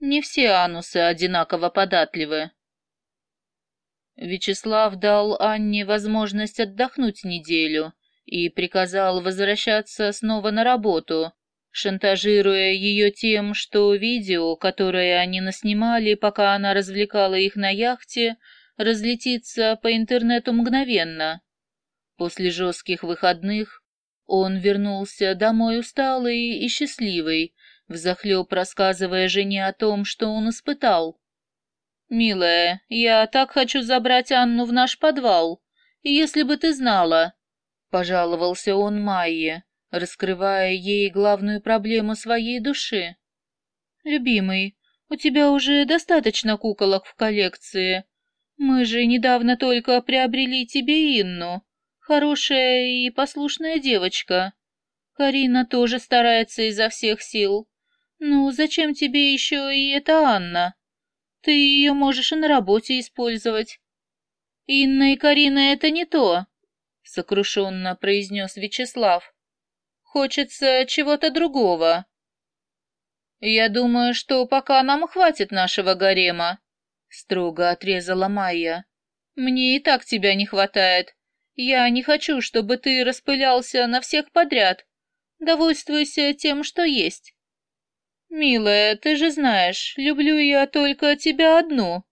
Не все анусы одинаково податливы. Вячеслав дал Анне возможность отдохнуть неделю и приказал возвращаться снова на работу, шантажируя ее тем, что видео, которое они наснимали, пока она развлекала их на яхте, разлетится по интернету мгновенно. После жестких выходных он вернулся домой усталый и счастливый, взахлеб рассказывая жене о том, что он испытал. «Милая, я так хочу забрать Анну в наш подвал. Если бы ты знала...» Пожаловался он Майе, раскрывая ей главную проблему своей души. «Любимый, у тебя уже достаточно куколок в коллекции. Мы же недавно только приобрели тебе Инну. Хорошая и послушная девочка. Карина тоже старается изо всех сил. Ну, зачем тебе еще и эта Анна?» Ты ее можешь и на работе использовать. Инна и Карина — это не то, — сокрушенно произнес Вячеслав. Хочется чего-то другого. Я думаю, что пока нам хватит нашего гарема, — строго отрезала Майя. Мне и так тебя не хватает. Я не хочу, чтобы ты распылялся на всех подряд. Довольствуйся тем, что есть. «Милая, ты же знаешь, люблю я только тебя одну».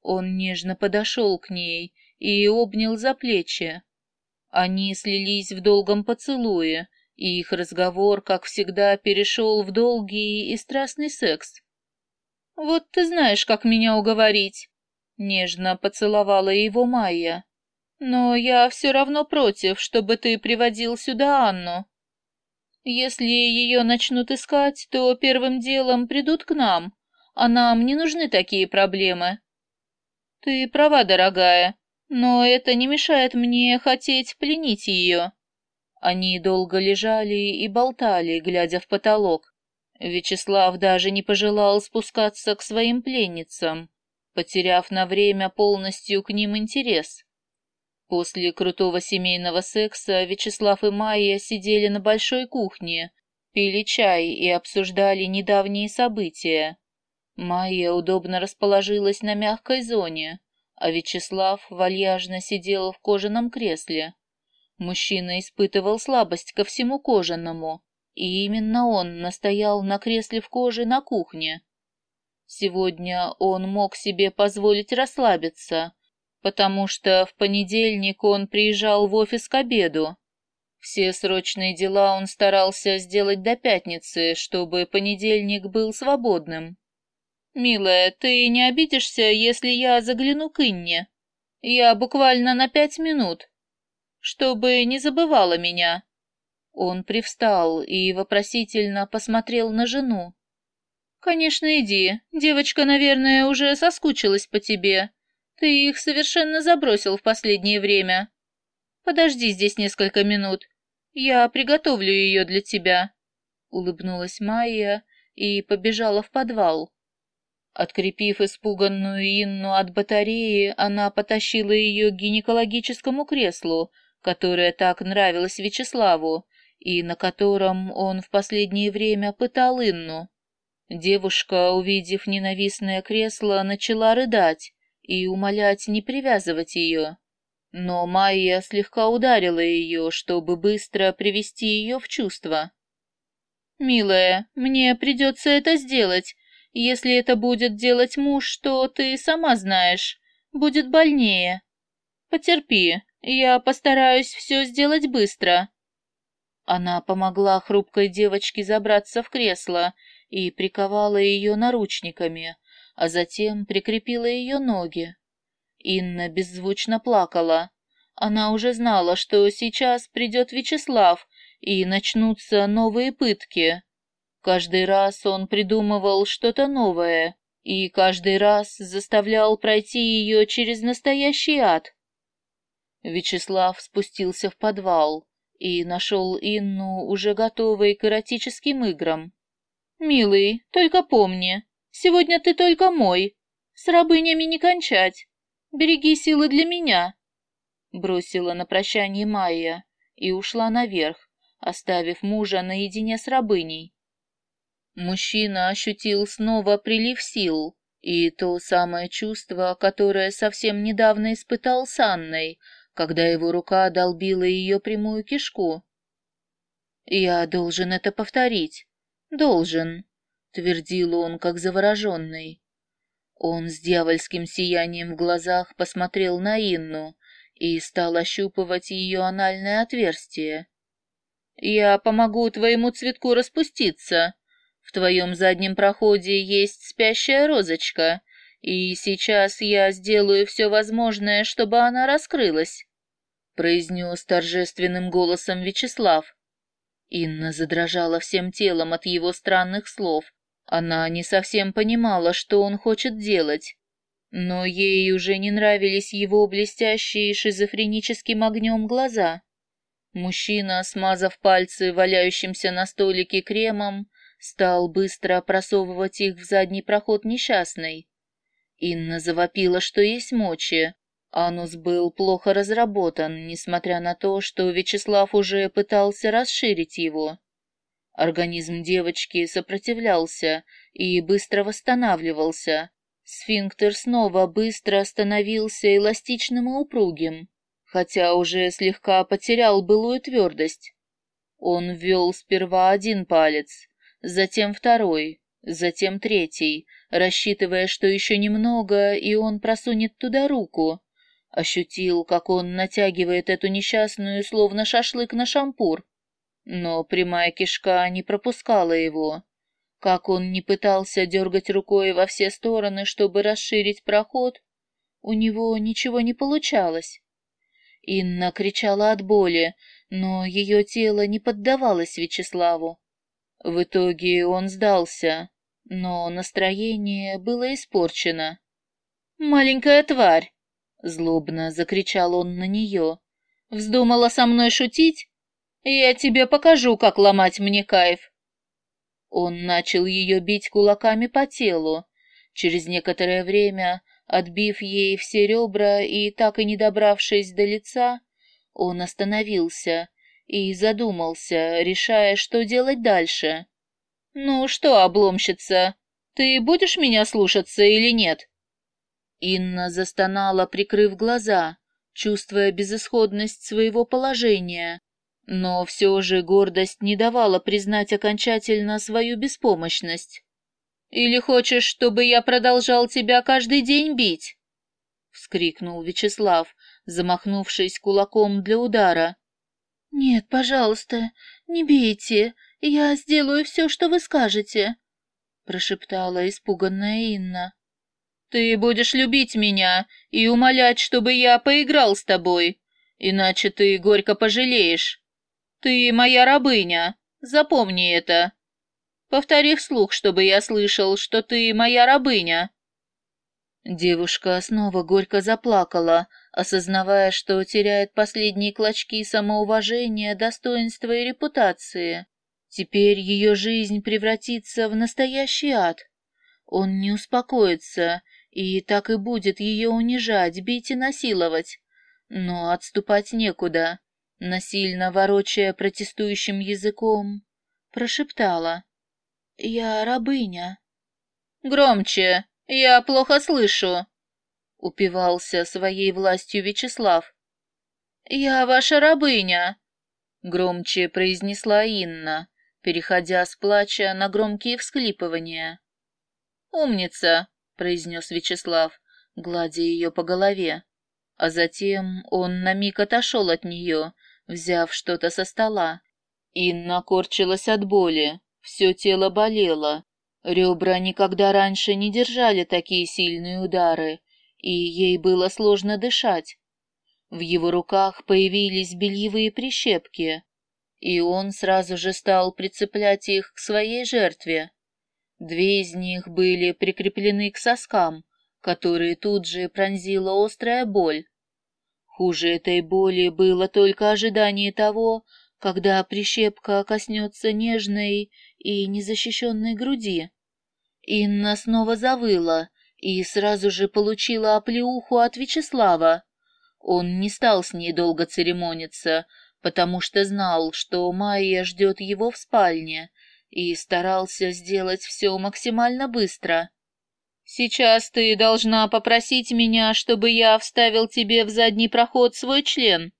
Он нежно подошел к ней и обнял за плечи. Они слились в долгом поцелуе, и их разговор, как всегда, перешел в долгий и страстный секс. «Вот ты знаешь, как меня уговорить», — нежно поцеловала его Майя. «Но я все равно против, чтобы ты приводил сюда Анну. Если ее начнут искать, то первым делом придут к нам, а нам не нужны такие проблемы. Ты права, дорогая, но это не мешает мне хотеть пленить ее. Они долго лежали и болтали, глядя в потолок. Вячеслав даже не пожелал спускаться к своим пленницам, потеряв на время полностью к ним интерес. После крутого семейного секса Вячеслав и Майя сидели на большой кухне, пили чай и обсуждали недавние события. Майя удобно расположилась на мягкой зоне, а Вячеслав вальяжно сидел в кожаном кресле. Мужчина испытывал слабость ко всему кожаному, и именно он настоял на кресле в коже на кухне. Сегодня он мог себе позволить расслабиться, потому что в понедельник он приезжал в офис к обеду. Все срочные дела он старался сделать до пятницы, чтобы понедельник был свободным. «Милая, ты не обидишься, если я загляну к Инне? Я буквально на пять минут. Чтобы не забывала меня». Он привстал и вопросительно посмотрел на жену. «Конечно, иди. Девочка, наверное, уже соскучилась по тебе. Ты их совершенно забросил в последнее время. Подожди здесь несколько минут. Я приготовлю ее для тебя. Улыбнулась Майя и побежала в подвал. Открепив испуганную Инну от батареи, она потащила ее к гинекологическому креслу, которое так нравилось Вячеславу, и на котором он в последнее время пытал Инну. Девушка, увидев ненавистное кресло, начала рыдать, и умолять не привязывать ее. Но Майя слегка ударила ее, чтобы быстро привести ее в чувство. «Милая, мне придется это сделать. Если это будет делать муж, то ты сама знаешь, будет больнее. Потерпи, я постараюсь все сделать быстро». Она помогла хрупкой девочке забраться в кресло и приковала ее наручниками, а затем прикрепила ее ноги. Инна беззвучно плакала. Она уже знала, что сейчас придет Вячеслав, и начнутся новые пытки. Каждый раз он придумывал что-то новое, и каждый раз заставлял пройти ее через настоящий ад. Вячеслав спустился в подвал и нашел Инну уже готовой к эротическим играм. «Милый, только помни, Сегодня ты только мой. С рабынями не кончать. Береги силы для меня. Бросила на прощание Майя и ушла наверх, оставив мужа наедине с рабыней. Мужчина ощутил снова прилив сил и то самое чувство, которое совсем недавно испытал с Анной, когда его рука долбила ее прямую кишку. «Я должен это повторить. Должен», — твердил он, как завороженный. Он с дьявольским сиянием в глазах посмотрел на Инну и стал ощупывать ее анальное отверстие. «Я помогу твоему цветку распуститься. В твоем заднем проходе есть спящая розочка, и сейчас я сделаю все возможное, чтобы она раскрылась», — произнес торжественным голосом Вячеслав. Инна задрожала всем телом от его странных слов. Она не совсем понимала, что он хочет делать. Но ей уже не нравились его блестящие шизофреническим огнем глаза. Мужчина, смазав пальцы валяющимся на столике кремом, стал быстро просовывать их в задний проход несчастной. Инна завопила, что есть мочи, Анус был плохо разработан, несмотря на то, что Вячеслав уже пытался расширить его. Организм девочки сопротивлялся и быстро восстанавливался. Сфинктер снова быстро становился эластичным и упругим, хотя уже слегка потерял былую твердость. Он ввел сперва один палец, затем второй, затем третий, рассчитывая, что еще немного, и он просунет туда руку, Ощутил, как он натягивает эту несчастную, словно шашлык на шампур. Но прямая кишка не пропускала его. Как он не пытался дергать рукой во все стороны, чтобы расширить проход, у него ничего не получалось. Инна кричала от боли, но ее тело не поддавалось Вячеславу. В итоге он сдался, но настроение было испорчено. «Маленькая тварь!» Злобно закричал он на нее. «Вздумала со мной шутить? Я тебе покажу, как ломать мне кайф!» Он начал ее бить кулаками по телу. Через некоторое время, отбив ей все ребра и так и не добравшись до лица, он остановился и задумался, решая, что делать дальше. «Ну что, обломщица, ты будешь меня слушаться или нет?» Инна застонала, прикрыв глаза, чувствуя безысходность своего положения. Но все же гордость не давала признать окончательно свою беспомощность. «Или хочешь, чтобы я продолжал тебя каждый день бить?» — вскрикнул Вячеслав, замахнувшись кулаком для удара. «Нет, пожалуйста, не бейте, я сделаю все, что вы скажете», — прошептала испуганная Инна. Ты будешь любить меня и умолять, чтобы я поиграл с тобой, иначе ты горько пожалеешь. Ты моя рабыня, запомни это. Повтори вслух, чтобы я слышал, что ты моя рабыня». Девушка снова горько заплакала, осознавая, что теряет последние клочки самоуважения, достоинства и репутации. Теперь ее жизнь превратится в настоящий ад. Он не успокоится и так и будет ее унижать, бить и насиловать. Но отступать некуда. Насильно ворочая протестующим языком, прошептала. «Я рабыня». «Громче! Я плохо слышу!» Упивался своей властью Вячеслав. «Я ваша рабыня!» Громче произнесла Инна, переходя с плача на громкие всклипывания. «Умница! произнес Вячеслав, гладя ее по голове. А затем он на миг отошел от нее, взяв что-то со стола. Инна корчилась от боли, все тело болело. Ребра никогда раньше не держали такие сильные удары, и ей было сложно дышать. В его руках появились бельевые прищепки, и он сразу же стал прицеплять их к своей жертве. Две из них были прикреплены к соскам, которые тут же пронзила острая боль. Хуже этой боли было только ожидание того, когда прищепка коснется нежной и незащищенной груди. Инна снова завыла и сразу же получила оплеуху от Вячеслава. Он не стал с ней долго церемониться, потому что знал, что Майя ждет его в спальне, и старался сделать все максимально быстро. «Сейчас ты должна попросить меня, чтобы я вставил тебе в задний проход свой член»,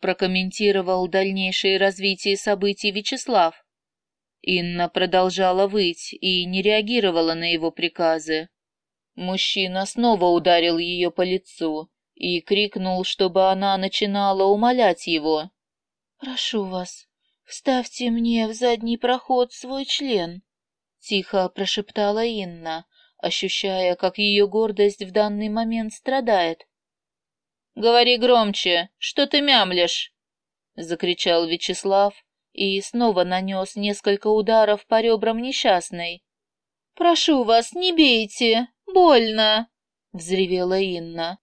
прокомментировал дальнейшее развитие событий Вячеслав. Инна продолжала выть и не реагировала на его приказы. Мужчина снова ударил ее по лицу и крикнул, чтобы она начинала умолять его. «Прошу вас, вставьте мне в задний проход свой член», — тихо прошептала Инна, ощущая, как ее гордость в данный момент страдает. «Говори громче, что ты мямлешь?» — закричал Вячеслав и снова нанес несколько ударов по ребрам несчастной. «Прошу вас, не бейте, больно!» — взревела Инна.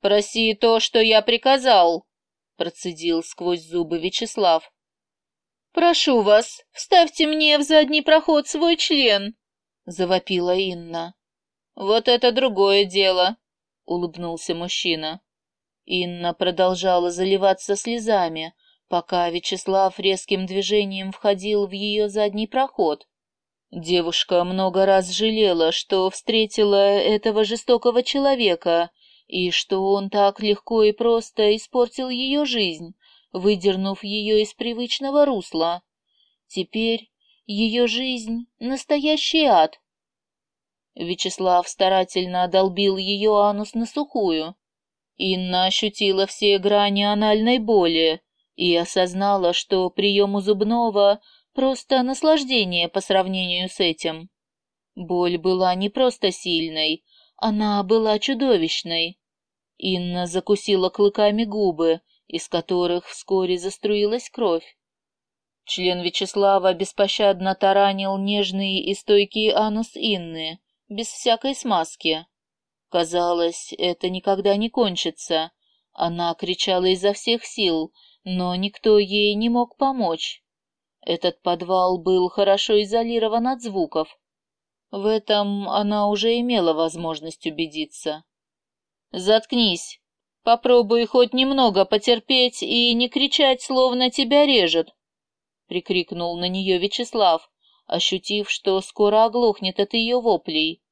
«Проси то, что я приказал!» процедил сквозь зубы Вячеслав. «Прошу вас, вставьте мне в задний проход свой член!» — завопила Инна. «Вот это другое дело!» — улыбнулся мужчина. Инна продолжала заливаться слезами, пока Вячеслав резким движением входил в ее задний проход. Девушка много раз жалела, что встретила этого жестокого человека, и что он так легко и просто испортил ее жизнь, выдернув ее из привычного русла. Теперь ее жизнь — настоящий ад. Вячеслав старательно долбил ее анус на сухую. Инна ощутила все грани анальной боли и осознала, что прием у зубного — просто наслаждение по сравнению с этим. Боль была не просто сильной, она была чудовищной. Инна закусила клыками губы, из которых вскоре заструилась кровь. Член Вячеслава беспощадно таранил нежный и стойкий анус Инны, без всякой смазки. Казалось, это никогда не кончится. Она кричала изо всех сил, но никто ей не мог помочь. Этот подвал был хорошо изолирован от звуков, в этом она уже имела возможность убедиться. «Заткнись. Попробуй хоть немного потерпеть и не кричать, словно тебя режет», — прикрикнул на нее Вячеслав, ощутив, что скоро оглохнет от ее воплей.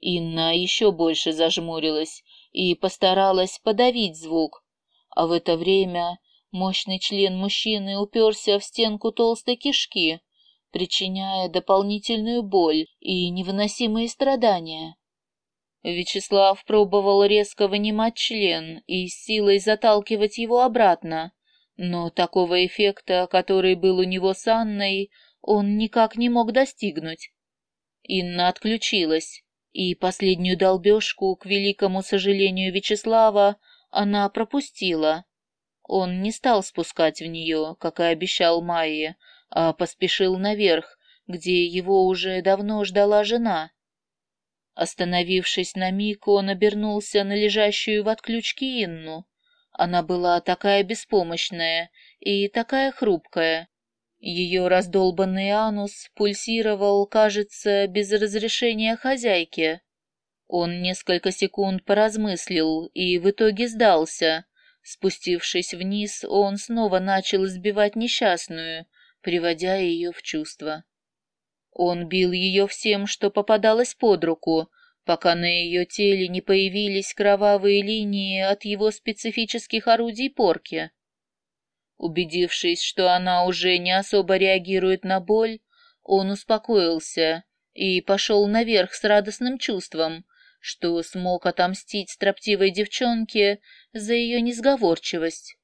Инна еще больше зажмурилась и постаралась подавить звук, а в это время мощный член мужчины уперся в стенку толстой кишки, причиняя дополнительную боль и невыносимые страдания. Вячеслав пробовал резко вынимать член и силой заталкивать его обратно, но такого эффекта, который был у него с Анной, он никак не мог достигнуть. Инна отключилась, и последнюю долбежку, к великому сожалению Вячеслава, она пропустила. Он не стал спускать в нее, как и обещал Майе, а поспешил наверх, где его уже давно ждала жена. Остановившись на миг, он обернулся на лежащую в отключке Инну. Она была такая беспомощная и такая хрупкая. Ее раздолбанный анус пульсировал, кажется, без разрешения хозяйки. Он несколько секунд поразмыслил и в итоге сдался. Спустившись вниз, он снова начал избивать несчастную, приводя ее в чувство. Он бил ее всем, что попадалось под руку, пока на ее теле не появились кровавые линии от его специфических орудий порки. Убедившись, что она уже не особо реагирует на боль, он успокоился и пошел наверх с радостным чувством, что смог отомстить строптивой девчонке за ее несговорчивость.